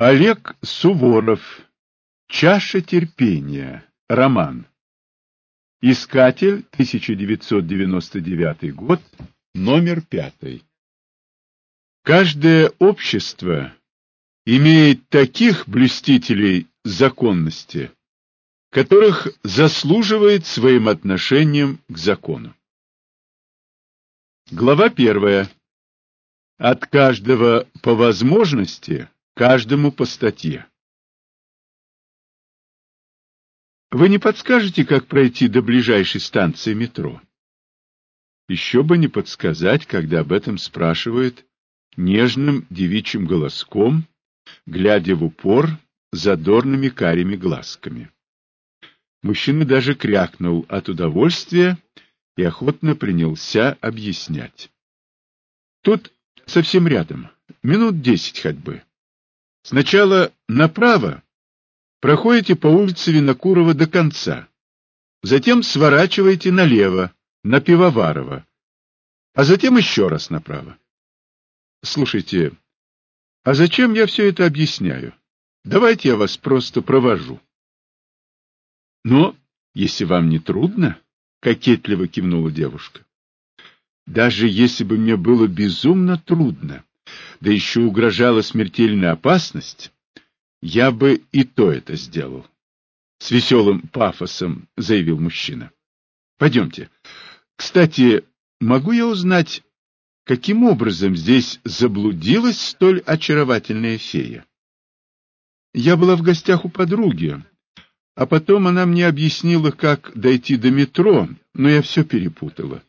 Олег Суворов. Чаша терпения. Роман. Искатель, 1999 год, номер пятый. Каждое общество имеет таких блюстителей законности, которых заслуживает своим отношением к закону. Глава первая. От каждого по возможности каждому по статье. Вы не подскажете, как пройти до ближайшей станции метро? Еще бы не подсказать, когда об этом спрашивает нежным девичьим голоском, глядя в упор задорными карими глазками. Мужчина даже крякнул от удовольствия и охотно принялся объяснять. Тут совсем рядом, минут десять ходьбы. Сначала направо проходите по улице Винокурова до конца, затем сворачиваете налево, на Пивоварова, а затем еще раз направо. Слушайте, а зачем я все это объясняю? Давайте я вас просто провожу. Но, если вам не трудно, — кокетливо кивнула девушка, — даже если бы мне было безумно трудно, да еще угрожала смертельная опасность, я бы и то это сделал. С веселым пафосом заявил мужчина. Пойдемте. Кстати, могу я узнать, каким образом здесь заблудилась столь очаровательная фея? Я была в гостях у подруги, а потом она мне объяснила, как дойти до метро, но я все перепутала.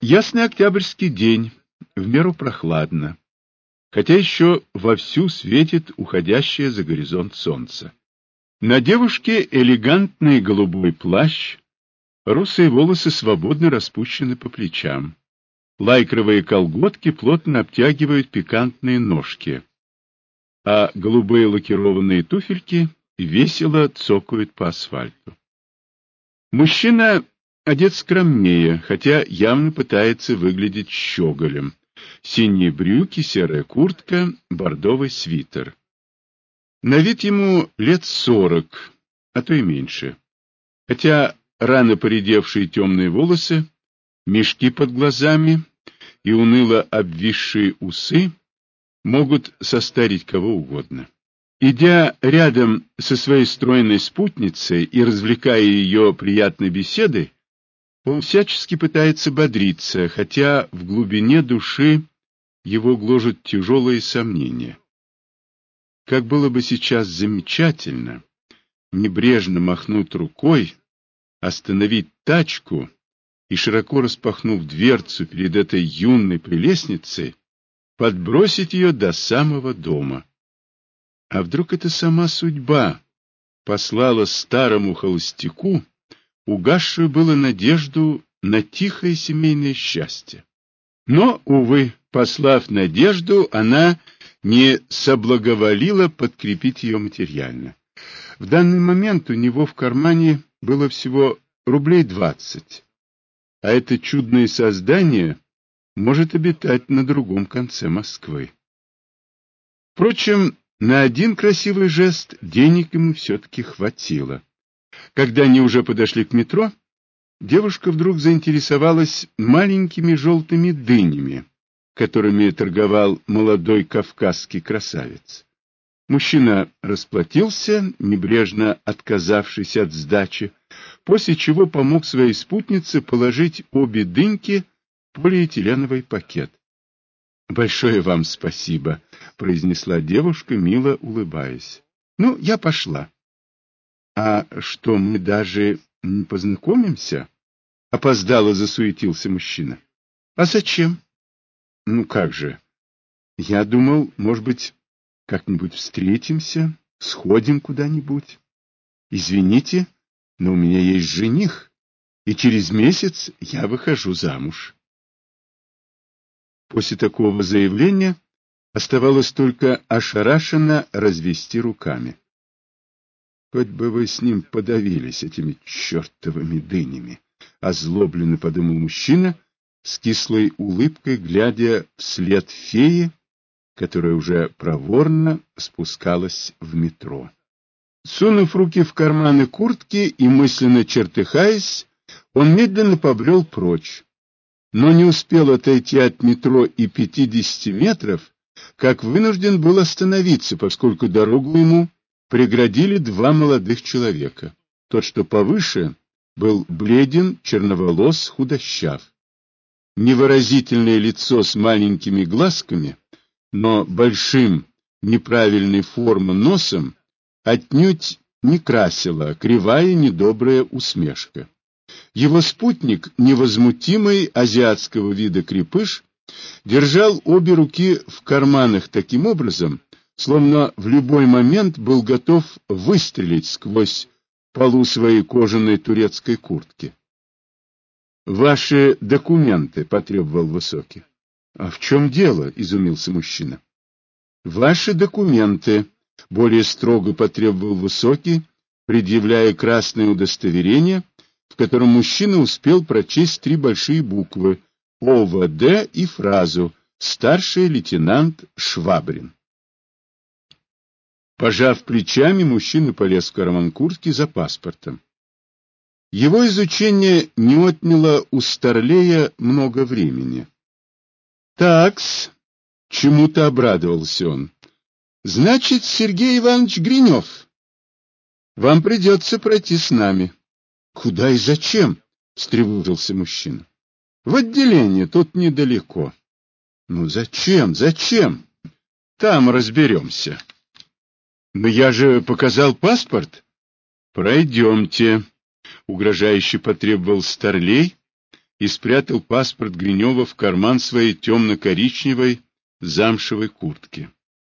Ясный октябрьский день в меру прохладно, хотя еще вовсю светит уходящее за горизонт солнце. На девушке элегантный голубой плащ, русые волосы свободно распущены по плечам. Лайкровые колготки плотно обтягивают пикантные ножки, а голубые лакированные туфельки весело цокают по асфальту. Мужчина одет скромнее, хотя явно пытается выглядеть щеголем. Синие брюки, серая куртка, бордовый свитер. На вид ему лет сорок, а то и меньше. Хотя рано поредевшие темные волосы, мешки под глазами и уныло обвисшие усы могут состарить кого угодно. Идя рядом со своей стройной спутницей и развлекая ее приятной беседой, он всячески пытается бодриться, хотя в глубине души его гложут тяжелые сомнения. Как было бы сейчас замечательно небрежно махнуть рукой, остановить тачку и, широко распахнув дверцу перед этой юной прелестницей, подбросить ее до самого дома. А вдруг это сама судьба послала старому холостяку угасшую было надежду на тихое семейное счастье. Но, увы, послав надежду, она не соблаговолила подкрепить ее материально. В данный момент у него в кармане было всего рублей двадцать, а это чудное создание может обитать на другом конце Москвы. Впрочем, на один красивый жест денег ему все-таки хватило. Когда они уже подошли к метро, девушка вдруг заинтересовалась маленькими желтыми дынями, которыми торговал молодой кавказский красавец. Мужчина расплатился, небрежно отказавшись от сдачи, после чего помог своей спутнице положить обе дыньки в полиэтиленовый пакет. — Большое вам спасибо, — произнесла девушка, мило улыбаясь. — Ну, я пошла. А что, мы даже не познакомимся? Опоздало засуетился мужчина. А зачем? Ну как же? Я думал, может быть, как-нибудь встретимся, сходим куда-нибудь. Извините, но у меня есть жених, и через месяц я выхожу замуж. После такого заявления оставалось только ошарашенно развести руками. Хоть бы вы с ним подавились этими чертовыми дынями, — озлобленно подумал мужчина, с кислой улыбкой, глядя вслед феи, которая уже проворно спускалась в метро. Сунув руки в карманы куртки и мысленно чертыхаясь, он медленно побрел прочь, но не успел отойти от метро и пятидесяти метров, как вынужден был остановиться, поскольку дорогу ему преградили два молодых человека. Тот, что повыше, был бледен, черноволос, худощав. Невыразительное лицо с маленькими глазками, но большим неправильной формы носом отнюдь не красила кривая недобрая усмешка. Его спутник, невозмутимый азиатского вида крепыш, держал обе руки в карманах таким образом, словно в любой момент был готов выстрелить сквозь полу своей кожаной турецкой куртки. «Ваши документы», — потребовал Высокий. «А в чем дело?» — изумился мужчина. «Ваши документы», — более строго потребовал Высокий, предъявляя красное удостоверение, в котором мужчина успел прочесть три большие буквы ОВД и фразу «Старший лейтенант Швабрин». Пожав плечами, мужчина полез в карман куртки за паспортом. Его изучение не отняло у Старлея много времени. Такс, чему-то обрадовался он. Значит, Сергей Иванович Гринев. Вам придется пройти с нами. Куда и зачем? встревожился мужчина. В отделение, тут недалеко. Ну зачем, зачем? Там разберемся. Но я же показал паспорт. Пройдемте, угрожающе потребовал Старлей и спрятал паспорт Гринева в карман своей темно-коричневой замшевой куртки.